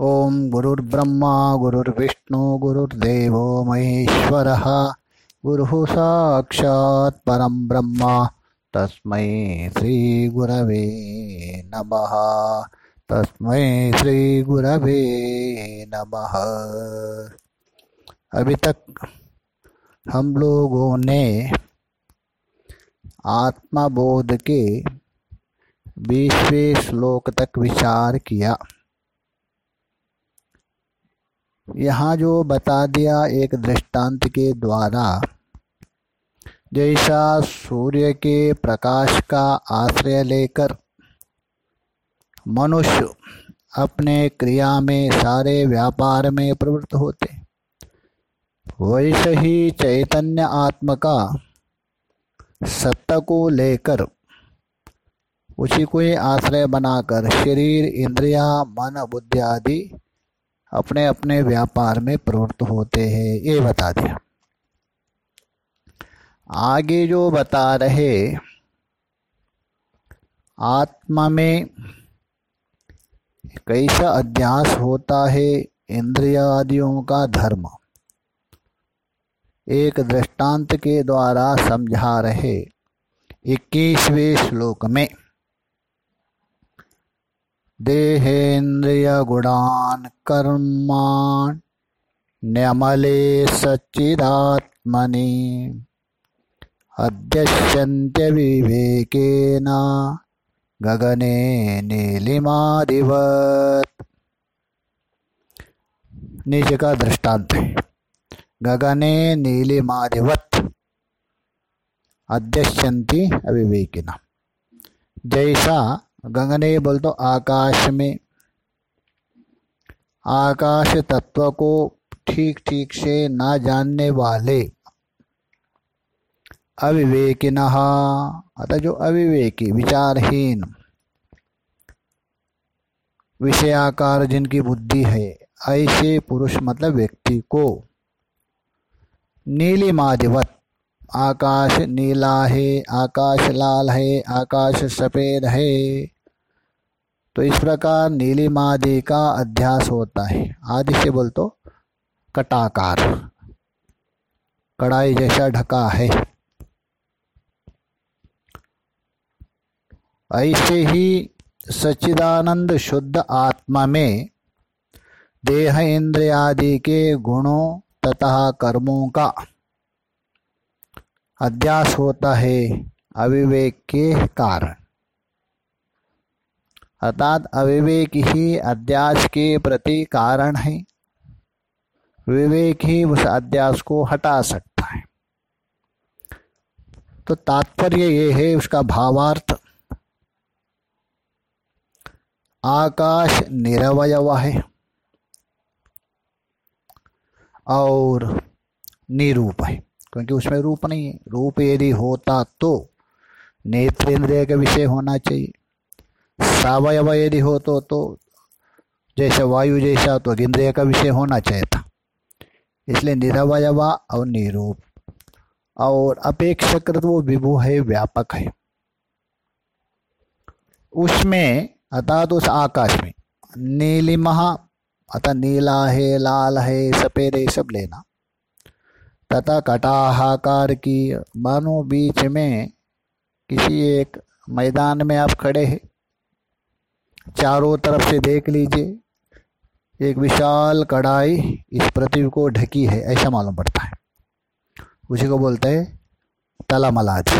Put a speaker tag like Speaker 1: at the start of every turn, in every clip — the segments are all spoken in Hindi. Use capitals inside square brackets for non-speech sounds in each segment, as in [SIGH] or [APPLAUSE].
Speaker 1: ॐ गुरुर्ब्रह्मा, गुरुर्विष्णु, गुरुर्देवो महेश्वरः। गुरुः साक्षात् परं ब्रह्म, तस्मै श्रीगुरवे नमः। तस्मै श्रीगुरवे नमः। अभी तक हम लोगों ने आत्मबोध के बीसवें श्लोक तक विचार किया। यहाँ जो बता दिया एक दृष्टांत के द्वारा, जैसा सूर्य के प्रकाश का आश्रय लेकर मनुष्य अपने क्रिया में सारे व्यापार में प्रवृत्त होते, वैसे ही चैतन्य आत्म का सत्ता को लेकर उसी को आश्रय बनाकर शरीर, इंद्रिया, मन, बुद्धि आदि अपने अपने व्यापार में प्रवृत्त होते हैं, ये बता दिया। आगे जो बता रहे, आत्मा में कैसा अध्यास होता है इंद्रियादियों का धर्म? एक दृष्टांत के द्वारा समझा रहे इक्कीसवें श्लोक में। देहेन्द्रिय गुणान कर्मान न्यमले सच्चिदात्मनि। अध्यश्यन्त्य विवेकेन गगने नीलिमादिवत। नीचे का दृष्टांत है गगने नीलिमादिवत। अध्यश्यंती अविवेकिना जैसा गगने बोल तो आकाश में आकाश तत्व को ठीक ठीक से ना जानने वाले अविवेकिन अतः जो अविवेकी, विचारहीन, विषयाकार जिनकी बुद्धि है, ऐसे पुरुष मतलब व्यक्ति को नीलिमादिवत आकाश नीला है, आकाश लाल है, आकाश सफ़ेद है। तो इस प्रकार नीलिमादि का अध्यास होता है। आदि से बोल तो कटाकार। कड़ाई जैसा ढका है। ऐसे ही सच्चिदानंद शुद्ध आत्मा में देह इंद्र आदि के गुणों तथा कर्मों का अध्यास होता है अविवेक के कारण। अर्थात अविवेक ही अध्यास के प्रति कारण है। विवेक ही उस अध्यास को हटा सकता है। तो तात्पर्य ये है उसका भावार्थ। आकाश निरवयव है और निरूप है। क्योंकि उसमें रूप नहीं है। रूप यदि होता तो नेत्रेंद्रिय का विषय होना चाहिए। सावयव यदि हो तो, तो जैसे वायु जैसा तो इंद्रिय का विषय होना चाहिए था। इसलिए निरवयवा और निरूप। और अपेक्षाकृत वो विभु है व्यापक है। उसमें अर्थात उस आकाश में नीलिमा अतः नीला है लाल है सफ़ेद है सब लेना। तथा कटाहाकार की मानो बीच में किसी एक मैदान में आप खड़े हैं। चारों तरफ़ से देख लीजिए, एक विशाल कढ़ाई इस पृथ्वी को ढकी है, ऐसा मालूम पड़ता है। उसी को बोलते हैं तलामलाज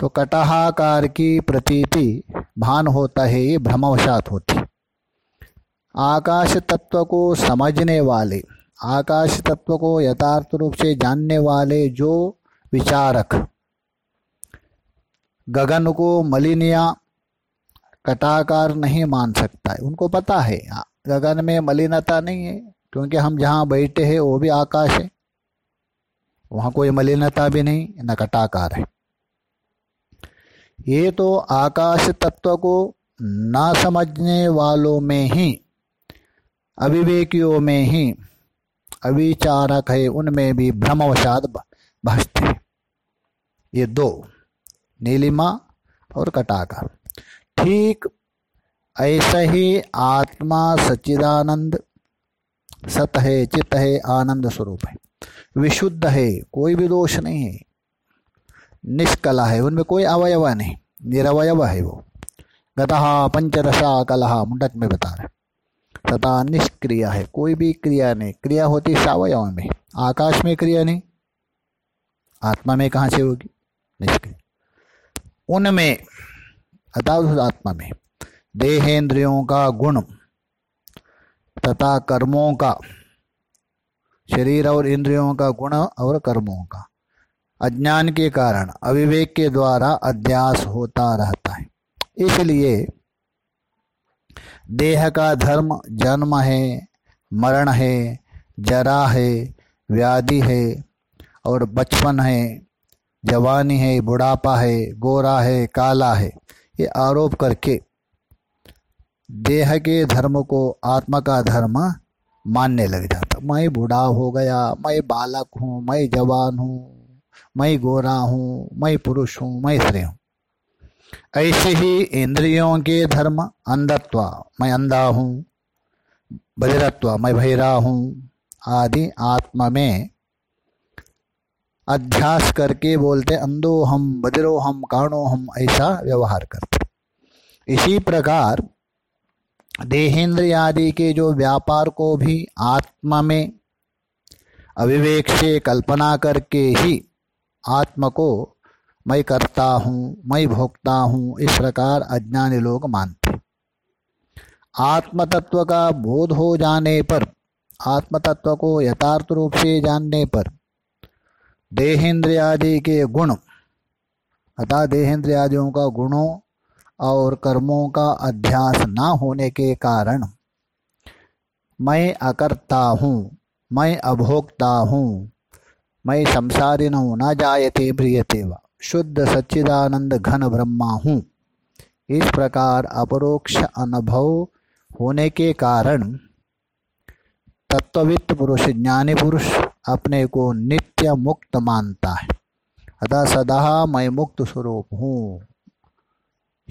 Speaker 1: तो कटाहाकार की प्रतीति भान होता है, ये भ्रमवशात होती। आकाश तत्व को समझने वाले आकाश तत्व को यथार्थ रूप से जानने वाले जो विचारक। गगन को मलिनिया कटाकार नहीं मान सकता है। उनको पता है गगन में मलिनता नहीं है, क्योंकि हम जहाँ बैठे हैं, वो भी आकाश है। वहाँ कोई मलिनता भी नहीं, न कटाकार है। ये तो आकाश तत्व को ना समझने वालों में ही, अविवेकियों में ही अविचारक है, उनमें भी भ्रमवशात भजते ये दो, नीलिमा और कटाका। ठीक ऐसा ही आत्मा सच्चिदानंद, सत है, चित्त है, आनंद स्वरूप है। विशुद्ध है, कोई भी दोष नहीं है। निष्कला है, उनमें कोई अवयव नहीं। निरवयव है वो। गतः पंचदशा कलहा मुंडक में बता रहे तथा निष्क्रिया है, कोई भी क्रिया नहीं। क्रिया होती सावयव में, आकाश में क्रिया नहीं, आत्मा में कहाँ से होगी? निष्क्रिय। उनमें अतः आत्मा में, देहेंद्रियों का गुण तथा कर्मों का, शरीर और इंद्रियों का गुण और कर्मों का, अज्ञान के कारण, अविवेक के द्वारा अध्यास होता रहता है। इसलिए देह का धर्म जन्म है, मरण है, जरा है, व्याधि है और बचपन है। जवानी है, बुढ़ापा है, गोरा है, काला है। ये आरोप करके देह के धर्म को आत्मा का धर्म मानने लग जाता। मैं बूढ़ा हो गया, मैं बालक हूँ, मैं जवान हूँ, मैं गोरा हूँ, मैं पुरुष हूँ, मैं स्त्री हूँ। ऐसे ही इंद्रियों के धर्म अंधत्व, मैं अंधा हूँ बधिरत्व मैं भैरा हूँ, आदि आत्मा में अध्यास करके बोलते अंधो हम बजरो हम काणो हम ऐसा व्यवहार करते। इसी प्रकार देहेंद्र आदि के जो व्यापार को भी आत्मा में अविवेक से कल्पना करके ही आत्मा को मैं करता हूँ, मैं भोगता हूँ, इस प्रकार अज्ञानी लोग मानते आत्मतत्व का बोध हो जाने पर, आत्मतत्व को यथार्थ रूप से जानने पर देहेंद्र आदि के गुण, अतः देहेंद्रियादियों का गुणों और कर्मों का अध्यास न होने के कारण, मैं अकर्ता हूँ, मैं अभोक्ता हूँ, मैं संसारिण हूँ न जायते, प्रियते व। शुद्ध सच्चिदानंद घन ब्रह्मा हूँ। इस प्रकार अपरोक्ष अनुभव होने के कारण तत्ववित्त पुरुष, ज्ञानी पुरुष अपने को नित्य मुक्त मानता है। अतः सदा मैं मुक्त स्वरूप हूँ।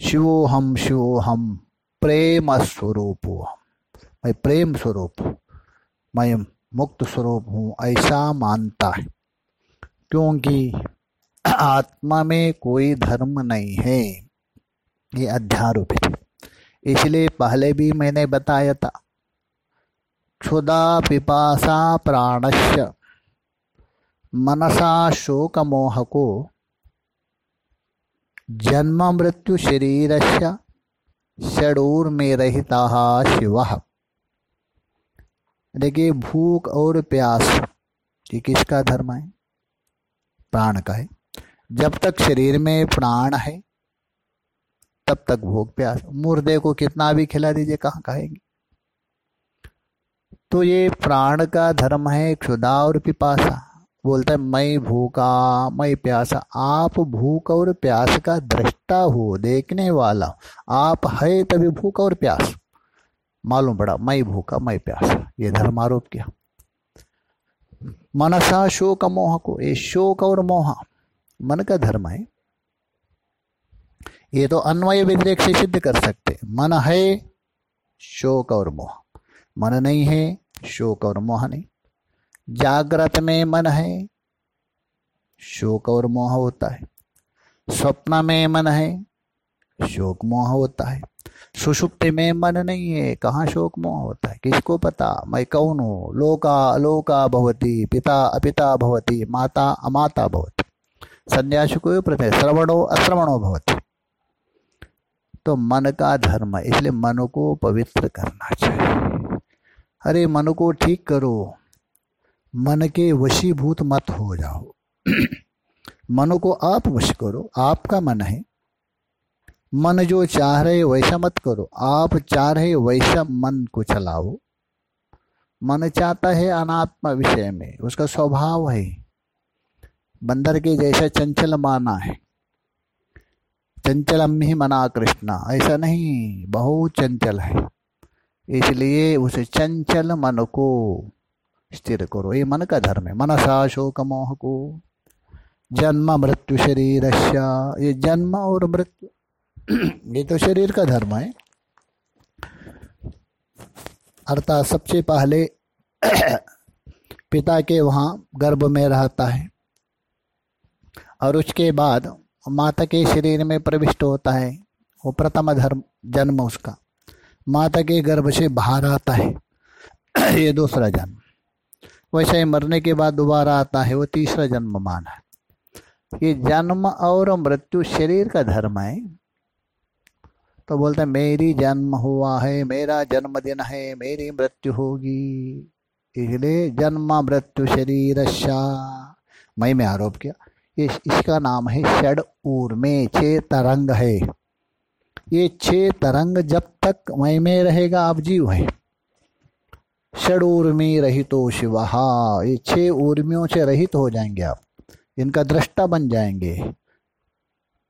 Speaker 1: शिवो हम शिवो हम, प्रेम स्वरूप मैं प्रेम स्वरूप मैं मुक्त स्वरूप हूँ, ऐसा मानता है। क्योंकि आत्मा में कोई धर्म नहीं है। ये अध्यारोपित इसलिए पहले भी मैंने बताया था। क्षुदा पिपासा प्राणस्य मनसा शोक मोह को जन्म मृत्यु शरीर से षडूर में रहता शिव। देखिए, भूख और प्यास, ये किसका धर्म है? प्राण का है। जब तक शरीर में प्राण है, तब तक भूख प्यास। मुर्दे को कितना भी खिला दीजिए, कहाँ खाएँगे? तो ये प्राण का धर्म है क्षुदा और पिपासा। बोलता है, मैं भूखा, मैं प्यासा। आप भूख और प्यास का दृष्टा हो, देखने वाला आप है तभी भूख और प्यास। मालूम पड़ा, मैं भूखा, मैं प्यासा। ये धर्म आरोप किया। मनसा शोक मोह को, ये शोक और मोह। मन का धर्म है। ये तो अन्वय व्यतिरेक से सिद्ध कर सकते। मन है, शोक और मोह। मन नहीं है, शोक और मोह नहीं। जागृत में मन है, शोक और मोह होता है। स्वप्न में मन है, शोक मोह होता है। सुषुप्ति में मन नहीं है, कहाँ शोक मोह होता है? किसको पता? मैं कौन हूँ? लोका अलोका भवती, पिता अपिता भवती, माता, अमाता भवती। संन्यास को प्रत्यय श्रवणो, अश्रवणो भवती। तो मन का धर्म है इसलिए मन को पवित्र करना चाहिए। अरे, मन को ठीक करो। मन के वशीभूत मत हो जाओ। [CLEARS THROAT] मन को आप वश करो, आपका मन है। मन जो चाह रहे, वैसा मत करो। आप चाह रहे, वैसा मन को चलाओ। मन चाहता है अनात्मा विषय में, उसका स्वभाव है। बंदर के जैसा चंचल माना है। चंचलम ही मना कृष्णा। ऐसा नहीं, बहुत चंचल है। इसलिए उस चंचल मन को स्थिर करो। ये मन का धर्म है। मनसा शोक मोह को। जन्म मृत्यु शरीर ये जन्म और मृत्यु [CLEARS THROAT] ये तो शरीर का धर्म है। अर्थात सबसे पहले [CLEARS THROAT] पिता के वहाँ गर्भ में रहता है। और उसके बाद माता के शरीर में प्रविष्ट होता है, वो प्रथम धर्म, जन्म उसका। माता के गर्भ से बाहर आता है, ये दूसरा जन्म। वैसे ही मरने के बाद दोबारा आता है, वो तीसरा जन्म माना ये जन्म और मृत्यु शरीर का धर्म है। तो बोलते मेरी जन्म हुआ है, मेरा जन्मदिन है, मेरी मृत्यु होगी। इसलिए जन्म, मृत्यु, शरीर मई में आरोप किया। ये इसका नाम है षड में छे तरंग है। ये छह तरंग जब तक मई में रहेगा, आप जीव है। षड उर्मी रहितो शिवहा ये छह उर्मियों से रहित हो जाएँगे आप। इनका दृष्टा बन जाएँगे।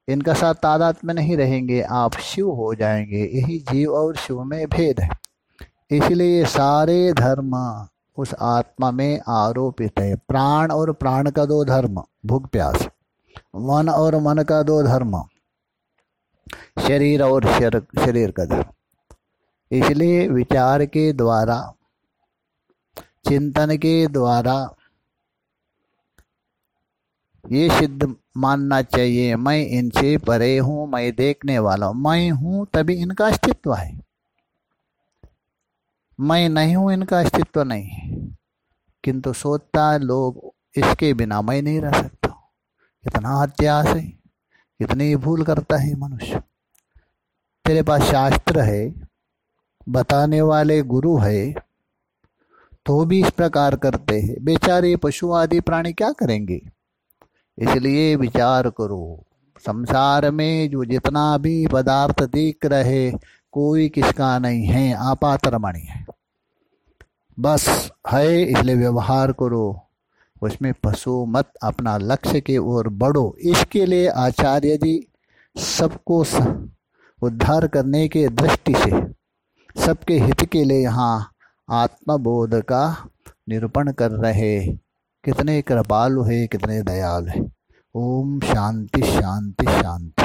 Speaker 1: इनका साथ तादाद में नहीं रहेंगे, आप शिव हो जाएँगे। यही जीव और शिव में भेद है। इसलिए सारे धर्म उस आत्मा में आरोपित है। प्राण और प्राण का दो धर्म भूख प्यास। मन और मन का दो धर्म शरीर और शर, शरीर का धर्म। इसलिए विचार के द्वारा चिंतन के द्वारा ये सिद्ध मानना चाहिए मैं इनसे परे हूँ मैं देखने वाला मैं हूँ तभी इनका अस्तित्व है। मैं नहीं हूँ, इनका अस्तित्व नहीं किंतु सोचता लोग इसके बिना मैं नहीं रह सकता कितना अत्यास है कितनी भूल करता है मनुष्य। तेरे पास शास्त्र है, बताने वाले गुरु है तो भी इस प्रकार करते हैं। बेचारे पशु, आदि, प्राणी क्या करेंगे? इसलिए विचार करो, संसार में जो जितना भी पदार्थ दिख रहे, कोई किसका नहीं है आपात रमणी है। बस है, इसलिए व्यवहार करो। उसमें पशु मत, अपना लक्ष्य के ओर बढ़ो। इसके लिए आचार्य जी सबको उद्धार करने के दृष्टि से, सबके हित के लिए यहाँ आत्मबोध का निरूपण कर रहे। कितने कृपालु है, कितने दयालु है। ओम शांति शांति शांति।